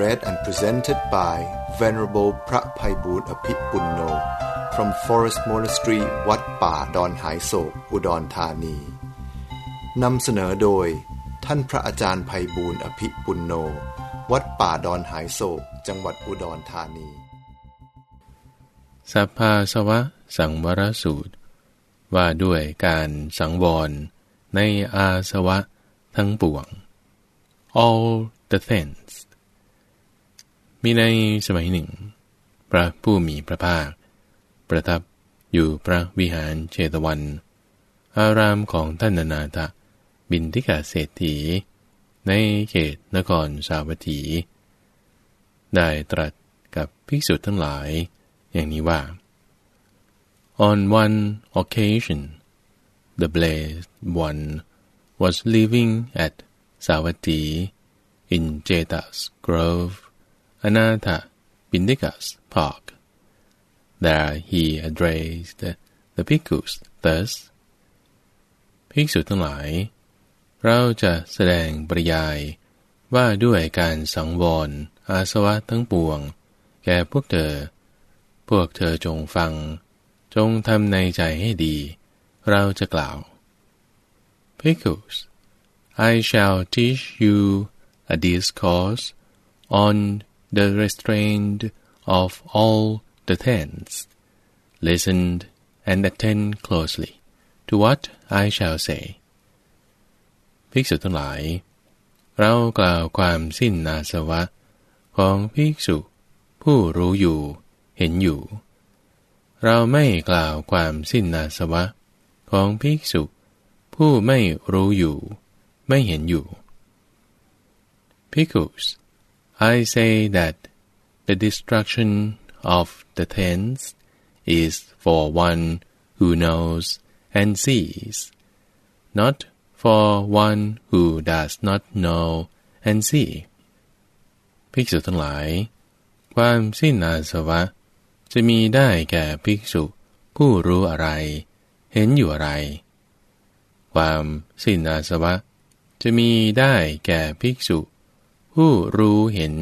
read and presented by Venerable พระภัยบูรณ์อภิปุณโน from Forest Monastery วัดป่าดอนหายโศกอุดรธานีนำเสนอโดย ท่านพระอาจารย์ภัยบูรณ์อภิปุณโน วัดป่าดอนหายโศกจังหวัดอุดรธานี สัพพาสวะ สังวรสูตร ว่าด้วยการสังวร ในอาสวะทั้งปวง all the things มีในสมัยหนึ่ง พระผู้มีพระภาค ประทับอยู่พระวิหารเชตวัน อารามของท่านนาถบินทิกาเศรษฐี ในเขตนครสาวัตถี ได้ตรัสกับภิกษุทั้งหลาย อย่างนี้ว่า On one occasion the blessed one was living at Savatthi in Jeta's grove Anatha Pindika's park. There he addressed the bhikkhus thus ภิกษุทั้งหลาย เราจะแสดงปริยายว่าด้วยการสังวรอาสวะทั้งปวง แก่พวกเธอ พวกเธอจงฟัง จงทำในใจให้ดี เราจะกล่าว Bhikkhus I shall teach you a discourse on the restraint of all the tens. Listen and attend closely to what I shall say. ภิกษุทั้งหลาย เรากล่าวความสิ้นนาสวะ ของภิกษุ ผู้รู้อยู่เห็นอยู่ เราไม่กล่าวความสิ้นนาสวะ ของภิกษุ ผู้ไม่รู้อยู่ ไม่เห็นอยู่ Bhikkhus I say that the destruction of the tents is for one who knows and sees, not for one who does not know and see ภิกษุทั้งหลาย ความสิ้นอาสวะ จะมีได้แก่ภิกษุ ผู้รู้อะไร เห็นอยู่อะไร ความสิ้นอาสวะ จะมีได้แก่ภิกษุ ผู้รู้เห็น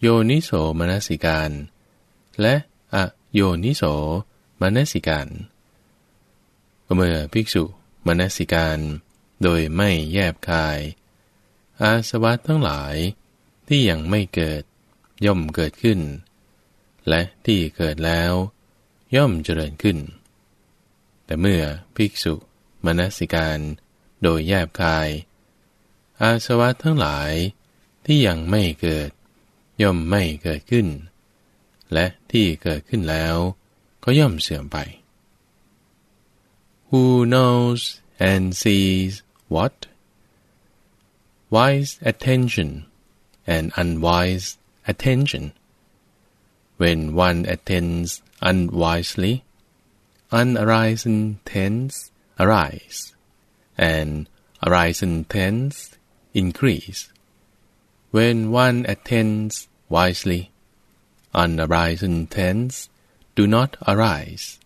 โยนิโสมนสิการ และอโยนิโสมนสิการ เมื่อภิกษุมนสิการโดยไม่แยบคาย อาสวะทั้งหลายที่ยังไม่เกิดย่อมเกิดขึ้น และที่เกิดแล้ว ย่อมเจริญขึ้น แต่เมื่อภิกษุมนสิการโดยแยบคาย อาสวะทั้งหลาย ที่ยังไม่เกิด ย่อมไม่เกิดขึ้น และที่เกิดขึ้นแล้วก็ย่อมเสื่อมไป Who knows and sees what wise attention and unwise attention when one attends unwisely unarisen tends arise and arisen tends increase when one attends wisely, unarisen tends do not arise,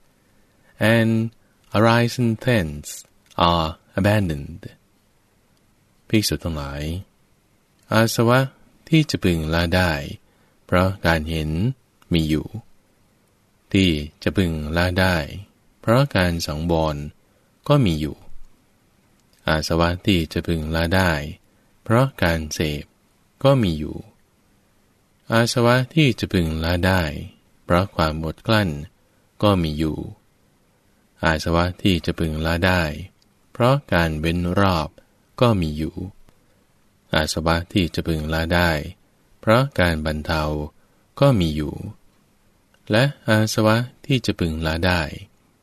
and arisen tends are abandoned. ภิกษุทั้งหลาย อาสวะที่จะพึงละได้ เพราะการเห็นมีอยู่ ที่จะพึงละได้ เพราะการสังวรก็มีอยู่ อาสวะที่จะพึงละได้ เพราะการเสพ ก็มีอยู่ อาสวะที่จะพึงละได้ เพราะความอดกลั้น ก็มีอยู่ อาสวะที่จะพึงละได้ เพราะการเว้นรอบก็มีอยู่ อาสวะที่จะพึงละได้ เพราะการบรรเทาก็มีอยู่ และอาสวะที่จะพึงละได้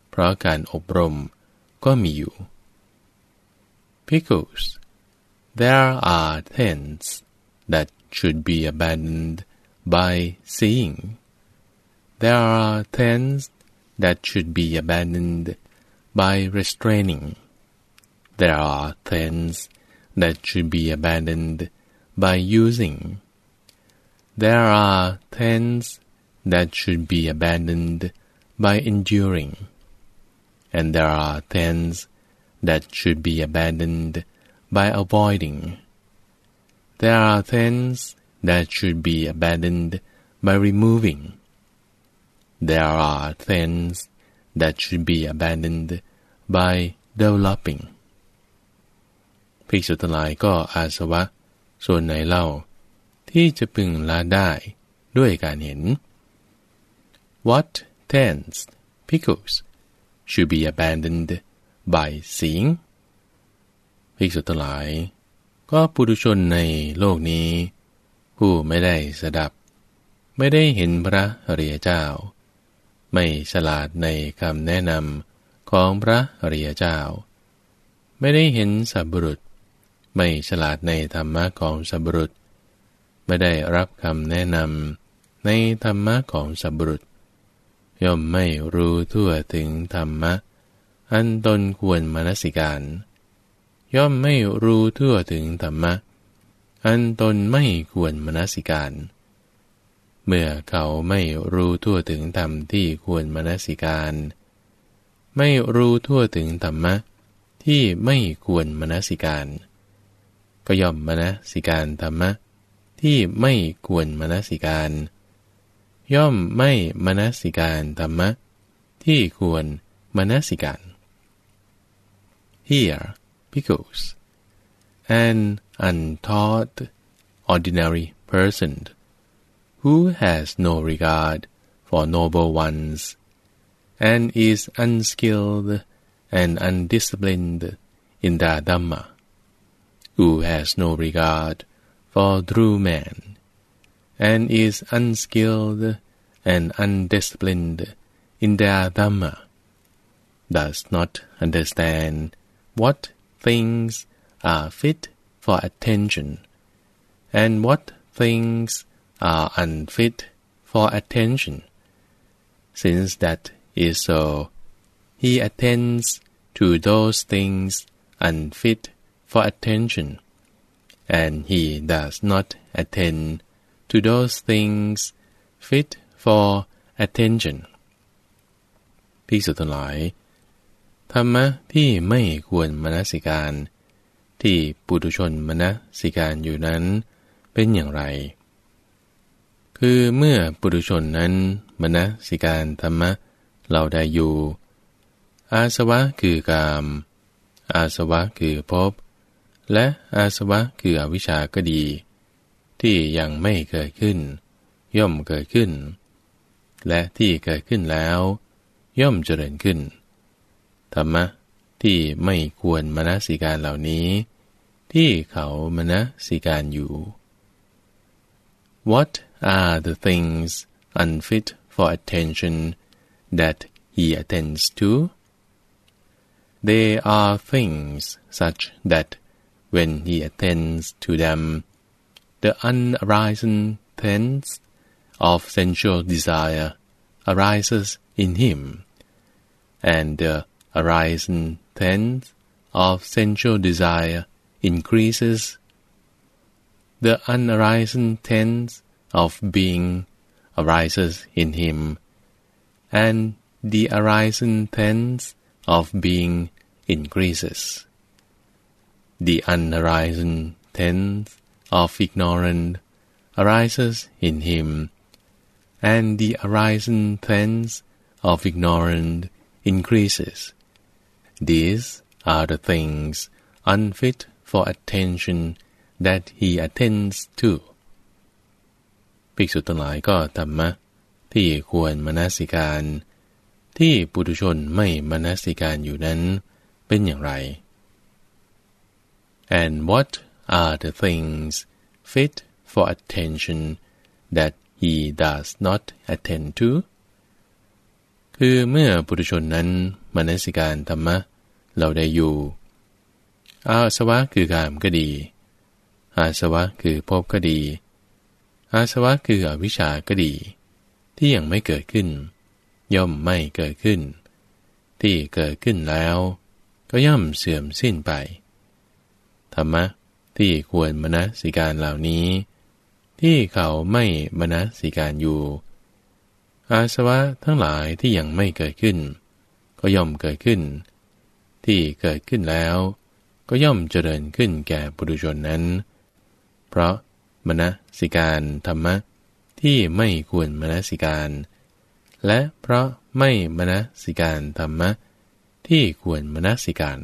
เพราะการอบรมก็มีอยู่ Pickles there are tents that should be abandoned by seeing. There are tens that should be abandoned by restraining. There are tens that should be abandoned by using. There are tens that should be abandoned by enduring. And there are tens that should be abandoned by avoiding. There are things that should be abandoned by removing. There are things that should be abandoned by developing ภิกษุทั้งหลายก็อาสวะส่วนไหนเล่า ที่จะพึงละได้ด้วยการเห็น What tends pickles should be abandoned by seeing ภิกษุทั้งหลาย ก็ปุถุชนในโลกนี้ ผู้ไม่ได้สดับ ไม่ได้เห็นพระอริยเจ้า ไม่ฉลาดในคำแนะนำของพระอริยเจ้า ไม่ได้เห็นสัพบุรุษ ไม่ฉลาดในธรรมะของสัพบุรุษ ไม่ได้รับคำแนะนำในธรรมะของสัพบุรุษ ย่อมไม่รู้ทั่วถึงธรรมะ อันตนควรมนสิการ ย่อมไม่รู้ทั่วถึงธรรมะ อันตนไม่ควรมนสิการ เมื่อเขาไม่รู้ทั่วถึงธรรมที่ควรมนสิการ ไม่รู้ทั่วถึงธรรมะ ที่ไม่ควรมนสิการ ก็ย่อมมนสิการธรรมะ ที่ไม่ควรมนสิการ ย่อมไม่มนสิการธรรมะ ที่ควรมนสิการ Here because an untaught ordinary person who has no regard for noble ones and is unskilled and undisciplined in the Dhamma, who has no regard for true man, and is unskilled and undisciplined in the Dhamma, does not understand what things are fit for attention, and what things are unfit for attention. Since that is so, he attends to those things unfit for attention, and he does not attend to those things fit for attention พิสุทั้งหลาย ธรรมะที่ไม่ควรมนสิการ ที่ปุถุชนมนสิการอยู่นั้นเป็นอย่างไร คือเมื่อปุถุชนนั้นมนสิการธรรมะเราได้อยู่ อาสวะคือกาม อาสวะคือภพ และอาสวะคืออวิชาก็ดี ที่ยังไม่เกิดขึ้น ย่อมเกิดขึ้น และที่เกิดขึ้นแล้ว ย่อมเจริญขึ้น ธรรมะที่ไม่ควรมนสิการเหล่านี้ ที่เขามนสิการอยู่ What are the things unfit for attention that he attends to? They are things such that when he attends to them, the unarisen sense of sensual desire arises in him, and the arising sense of sensual desire increases, the unarising sense of being arises in him, and the arising sense of being increases. The unarising sense of ignorance arises in him, and the arising sense of ignorance increases. These are the things unfit for attention that he attends to ภิกษุทั้งหลายก็ธรรมะ ที่ควรมนสิการ ที่ปุถุชนไม่มนสิการอยู่นั้น เป็นอย่างไร and what are the things fit for attention that he does not attend to คือเมื่อปุถุชนนั้นมนสิการธรรมะ เราได้อยู่อาสวะคือกามก็ดี อาสวะคือภพก็ดี อาสวะคืออวิชาก็ดี ที่ยังไม่เกิดขึ้น ย่อมไม่เกิดขึ้น ที่เกิดขึ้นแล้ว ก็ย่อมเสื่อมสิ้นไป ธรรมะที่ควรมณสิการเหล่านี้ ที่เขาไม่มณสิการอยู่ อาสวะทั้งหลายที่ยังไม่เกิดขึ้น ก็ย่อมเกิดขึ้น ที่เกิดขึ้นแล้ว ก็ย่อมเจริญขึ้นแก่บุรุชนนั้น เพราะมณสิการธรรมะที่ไม่ควรมณสิการ และเพราะไม่มณสิการธรรมะที่ควรมณสิการ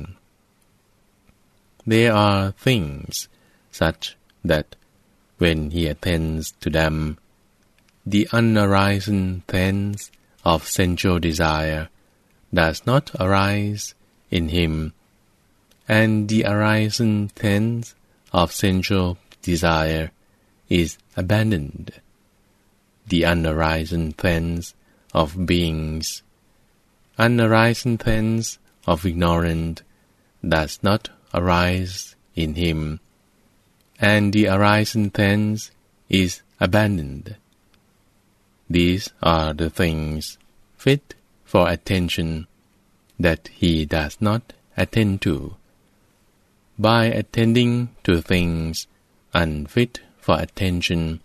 There are things such that when he attends to them, the unarisen sense of sensual desire does not arise in him, and the arisen sense of sensual desire is abandoned. The unarisen sense of beings, unarisen sense of ignorant, does not arise in him, and the arisen sense is abandoned. These are the things fit for attention that he does not attend to. By attending to things unfit for attention,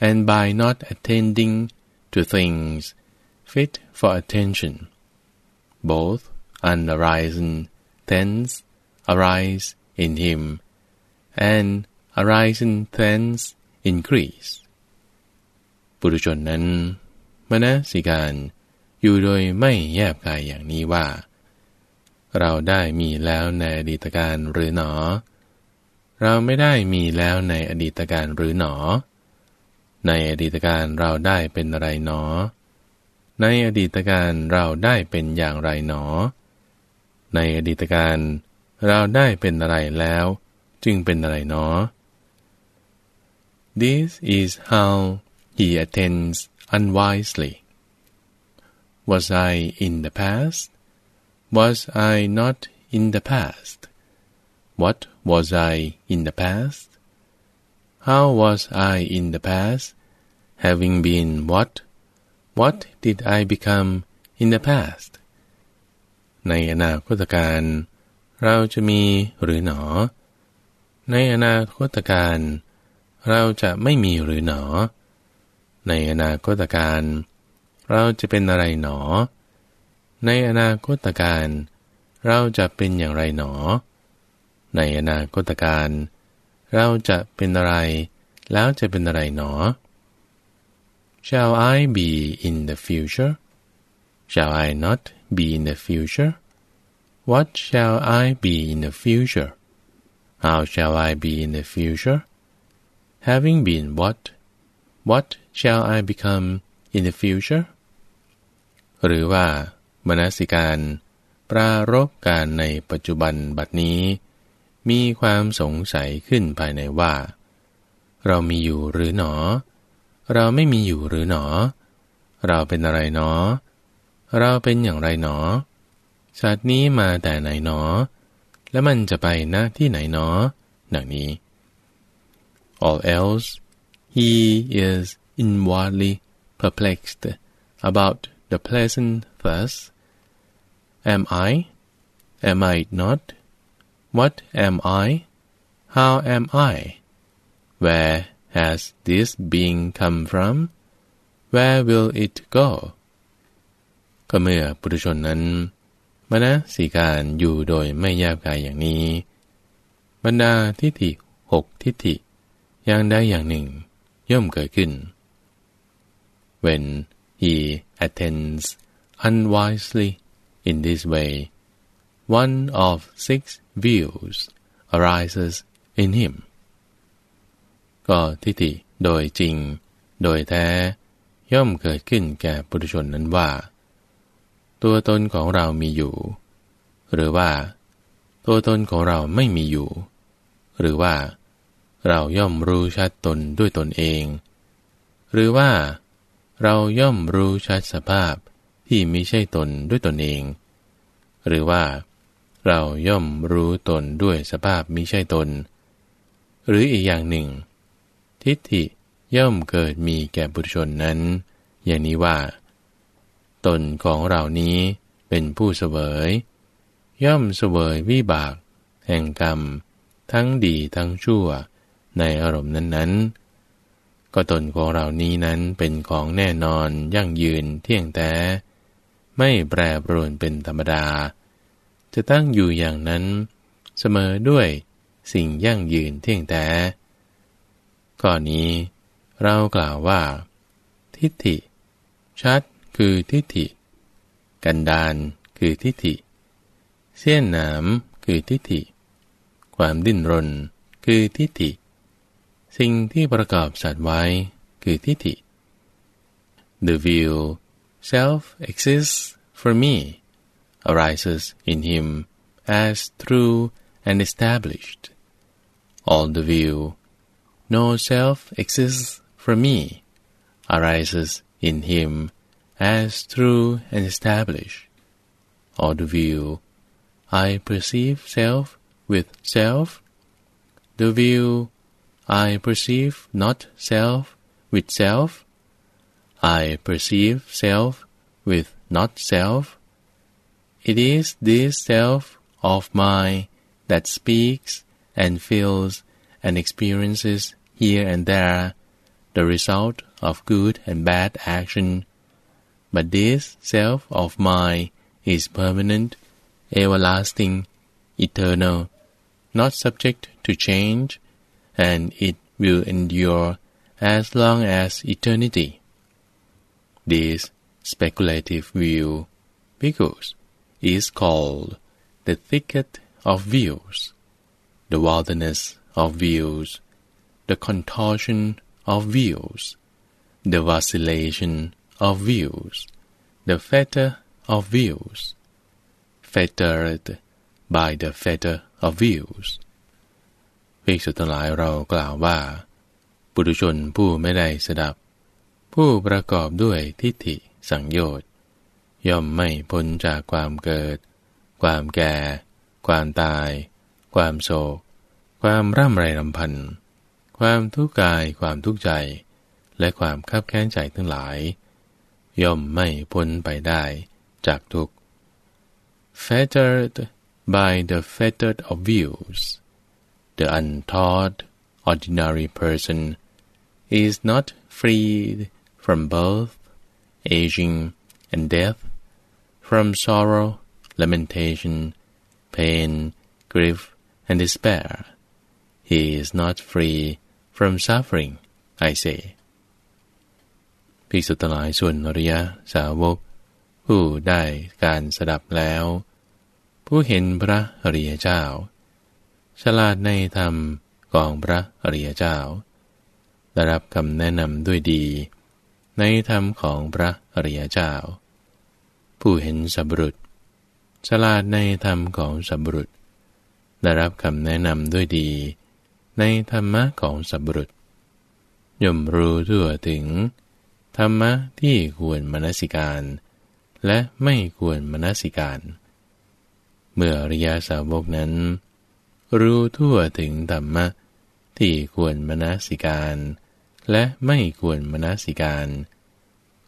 and by not attending to things fit for attention, both unarisen thence arise in him, and arisen thence increase ปุถุชนนั้นมณสิการ อยู่โดยไม่แยบกายอย่างนี้ว่า เราได้มีแล้วในอดีตการหรือหนอ เราไม่ได้มีแล้วในอดีตการหรือหนอ ในอดีตการเราได้เป็นอะไรหนอ ในอดีตการเราได้เป็นอย่างไรหนอ ในอดีตการเราได้เป็นอะไรแล้ว จึงเป็นอะไรหนอ This is how he attends unwisely. Was I in the past? Was I not in the past? What was I in the past? How was I in the past? Having been what? What did I become in the past? ในอนาคตการเราจะมีหรือหนอ ในอนาคตการเราจะไม่มีหรือหนอ ในอนาคตการ เราจะเป็นอะไรหนอ ในอนาคตการ เราจะเป็นอย่างไรหนอ ในอนาคตการ เราจะเป็นอะไร แล้วจะเป็นอะไรหนอ Shall I be in the future? Shall I not be in the future? What shall I be in the future? How shall I be in the future? Having been what? What shall I become in the future? หรือว่ามนสิการ ปรารบการในปัจจุบันบัดนี้ มีความสงสัยขึ้นภายในว่า เรามีอยู่หรือหนอ เราไม่มีอยู่หรือหนอ เราเป็นอะไรหนอ เราเป็นอย่างไรหนอสัตว์นี้มาแต่ไหนหนอ และมันจะไปณที่ไหนหนอดังนี้ all else he is inwardly perplexed about the pleasant thus am I am I not What am I? How am I? Where has this being come from? Where will it go? ก็เมื่อปุถุชนนั้นมณสิการอยู่โดยไม่แยบกายอย่างนี้ บรรดาทิฏฐิหกทิฏฐิอย่างใดอย่างหนึ่ง ย่อมเกิดขึ้น When he attends unwisely in this way one of six views arises in him ก็ทิฏฐิโดยจริง โดยแท้ ย่อมเกิดขึ้นแก่ปุถุชนนั้นว่า ตัวตนของเรามีอยู่ หรือว่า ตัวตนของเราไม่มีอยู่ หรือว่า เราย่อมรู้ชัดตนด้วยตนเอง หรือว่า เราย่อมรู้ชัดสภาพที่ไม่ใช่ตนด้วยตนเอง หรือว่า เราย่อมรู้ตนด้วยสภาพมิใช่ตน หรืออีกอย่างหนึ่ง ทิฏฐิย่อมเกิดมีแก่บุตรชนนั้น อย่างนี้ว่า ตนของเรานี้เป็นผู้เสวย ย่อมเสวยวิบาก แห่งกรรม ทั้งดีทั้งชั่ว ในอารมณ์นั้นๆ ก็ตนของเรานี้นั้นเป็นของแน่นอนยั่งยืนเที่ยงแท้ ไม่แปรปรวนเป็นธรรมดา จะตั้งอยู่อย่างนั้น เสมอด้วยสิ่งยั่งยืนเที่ยงแท้ข้อนี้เรากล่าวว่า ทิฏฐิ ชัดคือทิฏฐิ กันดานคือทิฏฐิ เสี้ยนหนามคือทิฏฐิ ความดิ้นรนคือทิฏฐิ สิ่งที่ประกอบสัตว์ไว้คือทิฏฐิ The view self exists for me arises in him as true and established. All the view no self exists for me, arises in him as true and established. Or the view, I perceive self with self, the view, I perceive not self with self, I perceive self with not self. It is this self of mine that speaks and feels and experiences here and there the result of good and bad action. But this self of mine is permanent, everlasting, eternal, not subject to change, and it will endure as long as eternity. This speculative view, because is called the thicket of views, the wilderness of views, the contortion of views, the vacillation of views, the fetter of views, fettered by the fetter of views ภิกษุทั้งหลายเรากล่าวว่า ปุถุชนผู้ไม่ได้สดับ ผู้ประกอบด้วยทิฏฐิสังโยชน์ย่อมไม่พ้นจากความเกิด ความแก่ ความตาย ความโศก ความร่ำไรรำพันธ์ความทุกข์กาย ความทุกข์ใจ และความคับแค้นใจทั้งหลาย ย่อมไม่พ้นไปได้จากทุกข์ fettered by the fettered of views the untaught ordinary person is not freed from birth aging and death from sorrow lamentation pain grief and despair he is not free from suffering I say ภิกษุทั้งหลายส่วนอริยสาวก ผู้ได้การสดับแล้ว ผู้เห็นพระอริยเจ้า ฉลาดในธรรมกองพระอริยเจ้า ได้รับคำแนะนำด้วยดี ในธรรมของพระอริยเจ้า ผู้เห็นสับรุษฉลาดในธรรมของสับรุษได้รับคำแนะนำด้วยดี ในธรรมะของสับรุษย่อมรู้ทั่วถึง ธรรมะที่ควรมนสิการ และไม่ควรมนสิการ เมื่อริยาสาวกนั้น รู้ทั่วถึงธรรมะ ที่ควรมนสิการ และไม่ควรมนสิการ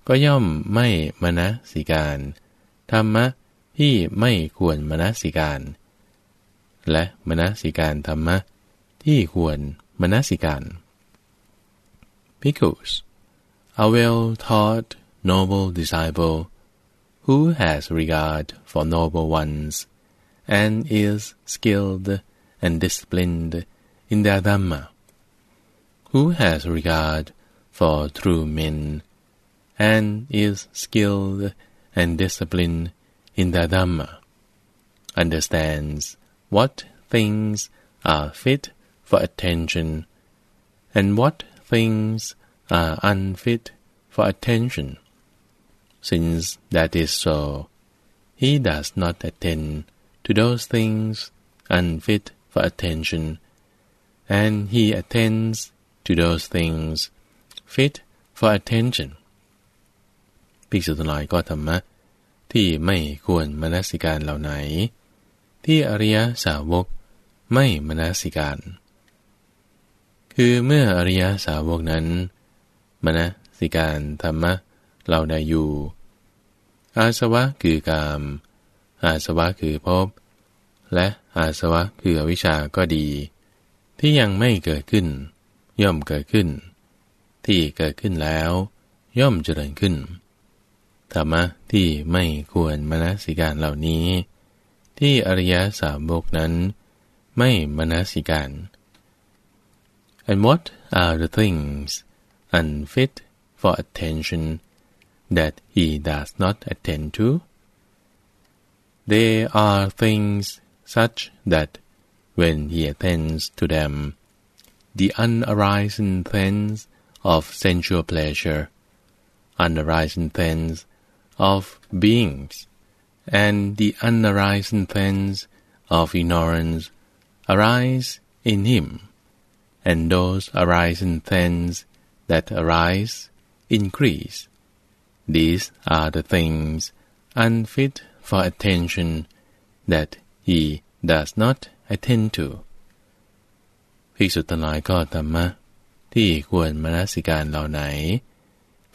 ก็ย่อมไม่มนสิการ ธรรมะที่ไม่ควรมนสิการ และมนสิการธรรมะ ที่ควรมนสิการ Because a well-taught noble disciple who has regard for noble ones and is skilled and disciplined in their dhamma, who has regard for true men and is skilled and disciplined in their dhamma, understands what things are fit for attention, and what things are unfit for attention. Since that is so, he does not attend to those things unfit for attention, and he attends to those things fit for attention ภิกษุทั้งหลายก็ธรรมะ ที่ไม่ควรมนสิการเหล่าไหน ที่อริยสาวกไม่มนสิการ คือเมื่ออริยสาวกนั้นมณสิการธรรมะเราได้อยู่ อาสวะคือกาม อาสวะคือภพ และอาสวะคืออวิชาก็ดี ที่ยังไม่เกิดขึ้น ย่อมเกิดขึ้น ที่เกิดขึ้นแล้ว ย่อมเจริญขึ้นธรรมะที่ไม่ควรมนสิการเหล่านี้ ที่อริยสาวกนั้น ไม่มนสิการ and what are the things unfit for attention that he does not attend to they are things such that when he attends to them the unarisen things of sensual pleasure unarisen things of beings and the unarisen things of ignorance arise in him and those arising things that arise increase. These are the things unfit for attention that he does not attend to. ภิกษุทั้งหลายก็ธรรมะ ที่ควรมนสิการเหล่าไหน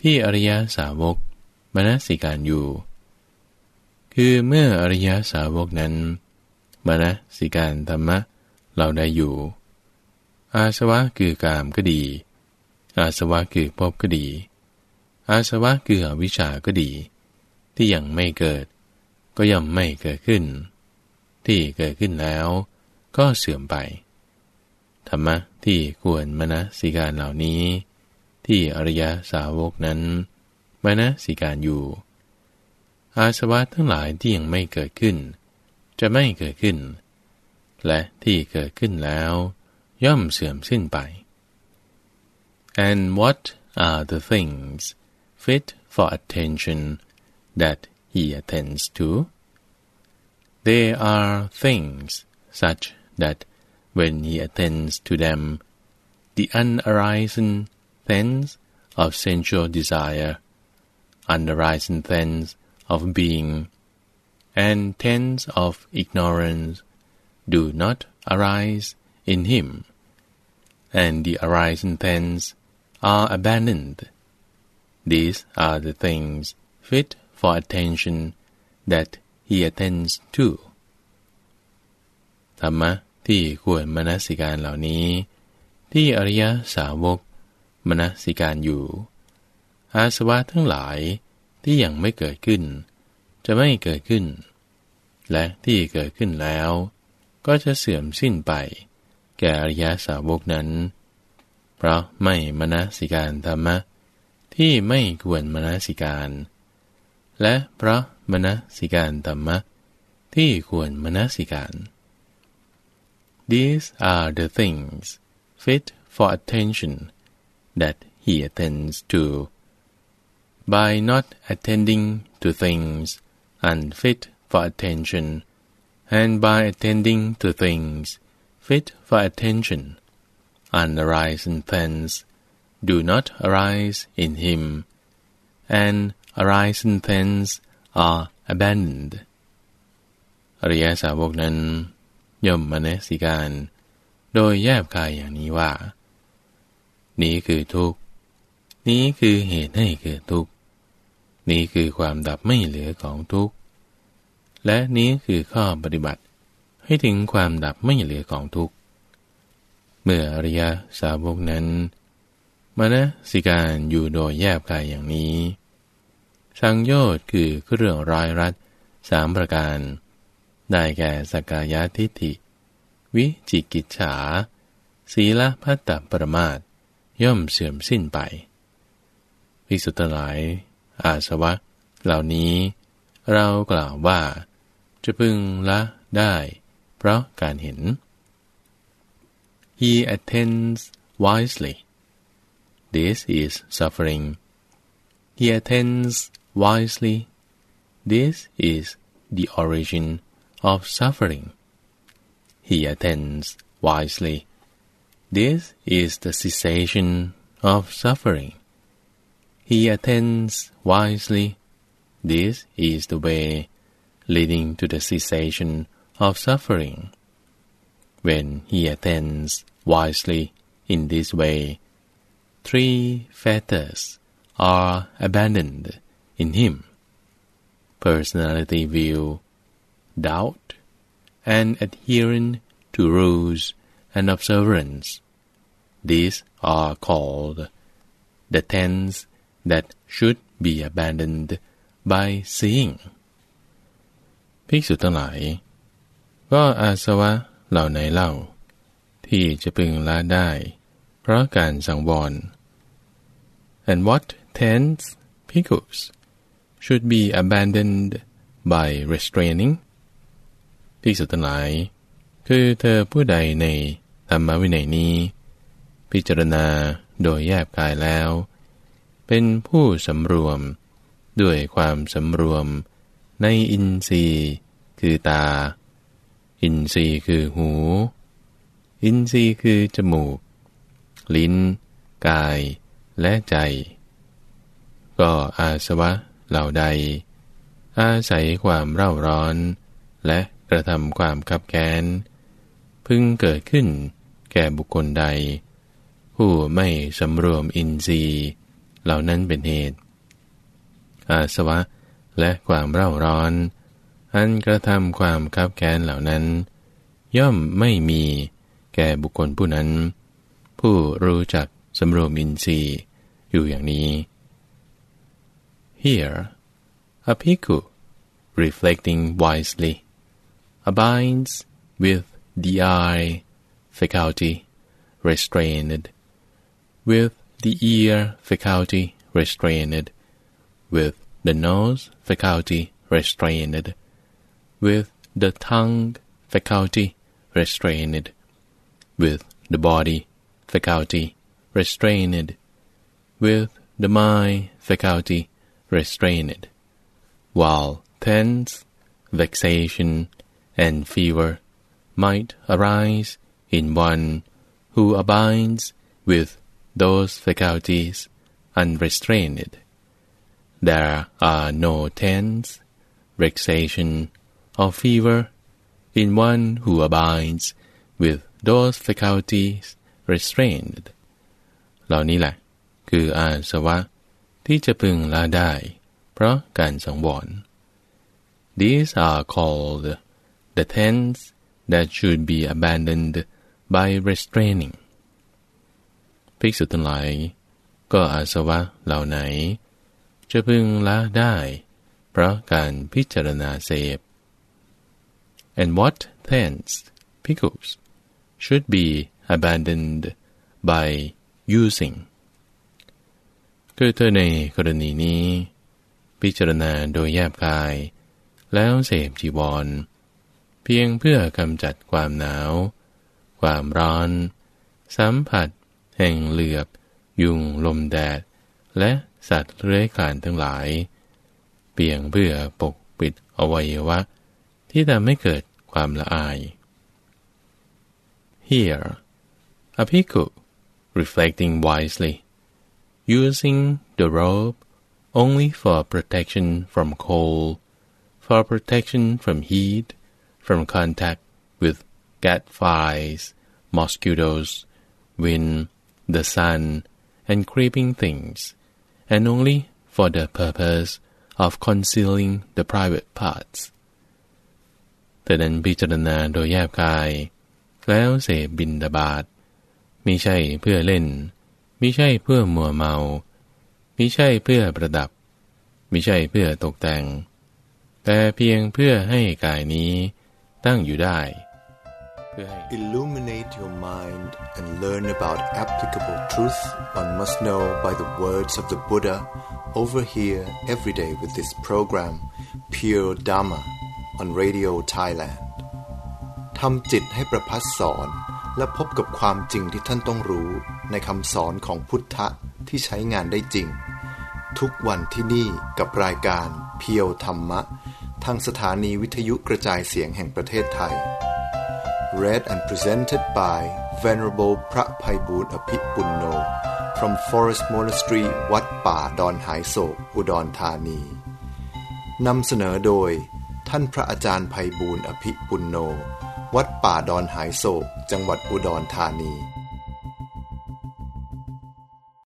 ที่อริยสาวกมนสิการอยู่ คือเมื่ออริยสาวกนั้นมนสิการธรรมะเราได้อยู่ อาสวะคือกามก็ดี อาสวะคือภพก็ดี อาสวะคืออวิชาก็ดี ที่ยังไม่เกิด ก็ย่อมไม่เกิดขึ้น ที่เกิดขึ้นแล้ว ก็เสื่อมไป ธรรมะที่ควรมณสิการเหล่านี้ ที่อริยสาวกนั้นมณสิการอยู่ อาสวะทั้งหลายที่ยังไม่เกิดขึ้น จะไม่เกิดขึ้น และที่เกิดขึ้นแล้ว ย่อมเสื่อมสิ้นไป and what are the things fit for attention that he attends to they are things such that when he attends to them the unarisen things of sensual desire unarisen things of being and tens of ignorance do not arise in him, and the arising things are abandoned. These are the things fit for attention that he attends to. ธรรมะที่ควรมนสิการเหล่านี้ ที่อริยสาวกมนสิการอยู่ อาสวะทั้งหลายที่ยังไม่เกิดขึ้น จะไม่เกิดขึ้น และที่เกิดขึ้นแล้ว ก็จะเสื่อมสิ้นไป แก่อริยสาวกนั้น เพราะไม่มนสิการธรรมะที่ไม่ควรมนสิการ และพระมนสิการธรรมะ ที่ควรมนสิการ These are the things fit for attention that he attends to by not attending to things unfit for attention, and by attending to things fit for attention, unarisen things do not arise in him, and arisen things are abandoned. อริยสาวกนั้น ย่อมมนสิการ โดยแยบกายอย่างนี้ว่า นี้คือทุกข์ นี้คือเหตุให้เกิดทุกข์ นี้คือความดับไม่เหลือของทุกข์ และนี้คือข้อปฏิบัติให้ถึงความดับไม่เหลือของทุกข์ เมื่ออริยสาวกนั้นมนสิการอยู่โดยแยบกายอย่างนี้ สังโยชน์คือเครื่องร้อยรัดสามประการ ได้แก่สกายทิฏฐิ วิจิกิจฉา ศีลพัตตประมาตย่อมเสื่อมสิ้นไปภิกษุทั้งหลาย อาสวะ เหล่านี้ เรากล่าวว่า จะพึงละได้ เพราะการเห็น He attends wisely This is suffering. He attends wisely. This is the origin of suffering. He attends wisely. This is the cessation of suffering. He attends wisely. This is the way leading to the cessation of suffering. When he attends wisely in this way, three fetters are abandoned in him personality view, doubt, and adherence to rules and observance. These are called the tens that should be abandoned by seeing ภิกษุทั้งหลาย ก็อาสวะเหล่าไหนเล่า ที่จะพึงละได้ เพราะการสังวร and what tens pickles should be abandoned by restraining ภิกษุทั้งหลาย คือเธอผู้ใดในธรรมวินัยนี้ พิจารณาโดยแยบกายแล้ว เป็นผู้สำรวม ด้วยความสำรวม ในอินทรีย์คือตา อินทรีย์คือหู อินทรีย์คือจมูก ลิ้น กายและใจ ก็อาสวะ เหล่าใด อาศัยความเร่าร้อน และกระทำความขับแค้น พึงเกิดขึ้นแก่บุคคลใด ผู้ไม่สำรวมอินทรีย์ เหล่านั้นเป็นเหตุ อาสวะและความเร่าร้อน อันกระทำความคับแค้นเหล่านั้น ย่อมไม่มีแก่บุคคลผู้นั้น ผู้รู้จักสำรวมอินทรีย์อยู่อย่างนี้ Here, a bhikkhu, reflecting wisely, abides with the eye faculty restrained, with the ear faculty restrained, with the nose faculty restrained, with the tongue faculty restrained, with the body faculty restrained, with the mind faculty restrained, while tense, vexation, and fever might arise in one who abides with those faculties unrestrained. There are no tense, vexation, or fever in one who abides with those faculties restrained เหล่านี้แหละ คืออาสวะ ที่จะพึงละได้ เพราะการสังวร These are called the tens that should be abandoned by restraining ภิกษุทั้งหลาย ก็อาสวะเหล่าไหน จะพึงละได้ เพราะการพิจารณาเสพ and what tens pickles should be abandoned by using คือเธอในกรณีนี้ พิจารณาโดยแยบกาย แล้วเสพจีวร เพียงเพื่อกำจัดความหนาว ความร้อน สัมผัส แห่งเหลือบ ยุงลมแดด และสัตว์เลื้อยคลานทั้งหลาย เพียงเพื่อปกปิดอวัยวะ ที่ทำให้เกิดความละอาย Here a bhikkhu reflecting wisely using the robe only for protection from cold, for protection from heat, from contact with gadflies, mosquitoes, wind, the sun, and creeping things, and only for the purpose of concealing the private parts. แต่นั้นพิจารณาโดยแยบกาย แล้วเสพบินดาบาดมิใช่เพื่อเล่น มิใช่เพื่อมัวเมามิใช่เพื่อประดับมิใช่เพื่อตกแต่ง แต่เพียงเพื่อให้กายนี้ตั้งอยู่ได้ Illuminate your mind and learn about applicable truth one must know by the words of the Buddha over here every day with this program Pure Dharma on Radio Thailand ทำจิตให้ประพัดสอน และพบกับความจริงที่ท่านต้องรู้ในคำสอนของพุทธะที่ใช้งานได้จริง ทุกวันที่นี่กับรายการเพียวธรรมะ ทางสถานีวิทยุกระจายเสียงแห่งประเทศไทย Read and presented by Venerable พระภัยบูรณ์อภิปุณโน from Forest Monastery วัดป่าดอนหายโศก อุดรธานีนำเสนอโดยท่านพระอาจารย์ภัยบูรณ์อภิปุณโน วัดป่าดอนหายโศก จังหวัดอุดรธานี